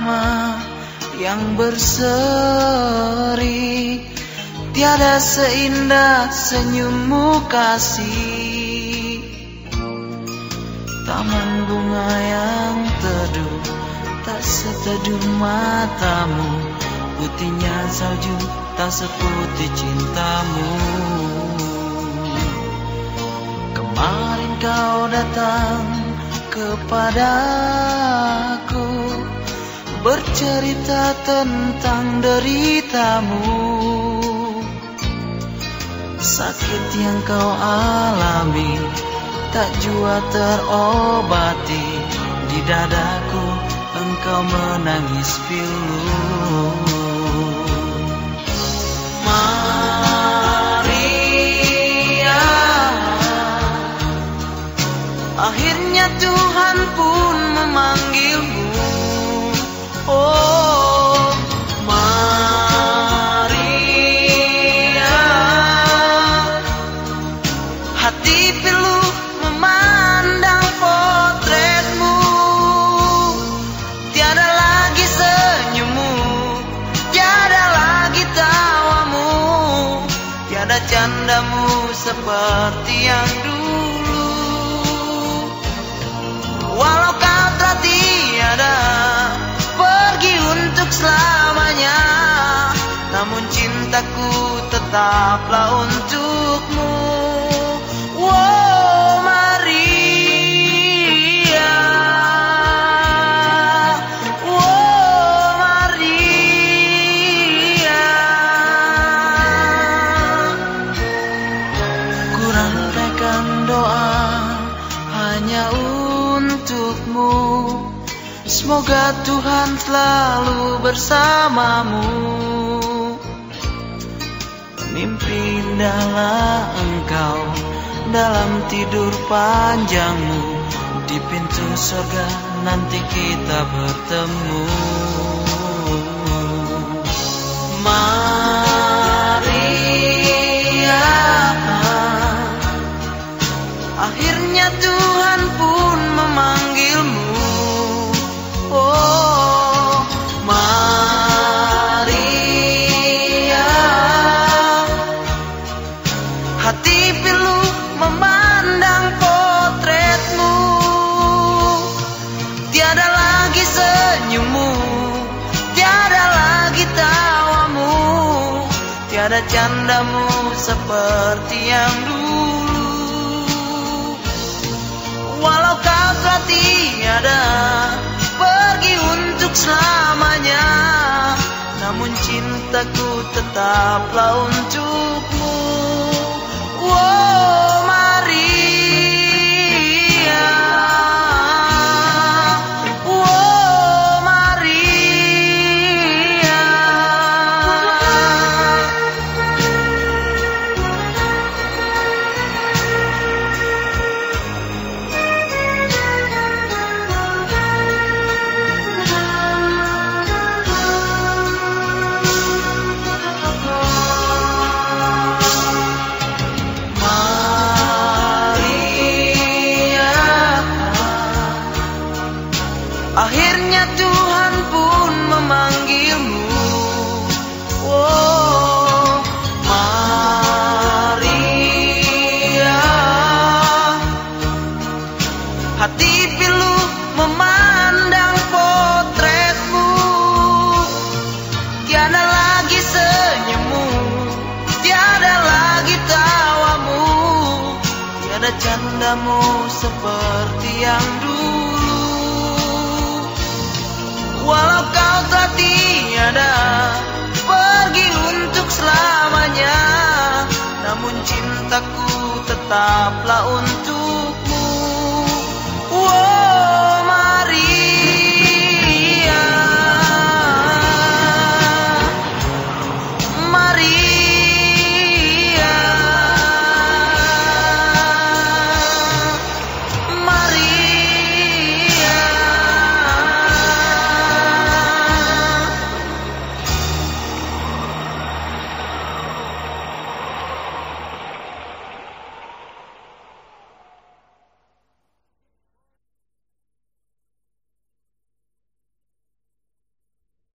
irama yang berseri. Tiada seindah senyummu kasih. Taman bunga yang teduh Tak seteduh matamu. Putihnya salju tak seputih cintamu. Kemarin kau datang kepadaku Bercerita tentang deritamu. Sakit yang kau alami Tak jua terobati. Di dadaku engkau menangis pilu. Maria Akhirnya Tuhan pun memanggilmu candamu seperti yang dulu. Walau tetaplah untukmu? Wow Maria. Wow Maria. Kurangkan doa hanya untukmu. Semoga Tuhan selalu bersamamu Indahlah engkau dalam tidur panjangmu Di pintu surga nanti kita bertemu. Maria candamu seperti yang dulu. Walau kau telah tiada pergi untuk selamanya. Namun cintaku tetaplah untukmu. Oh Tiada candamu seperti yang dulu. Walau kau telah tiada pergi untuk selamanya. Namun cintaku tetaplah untuk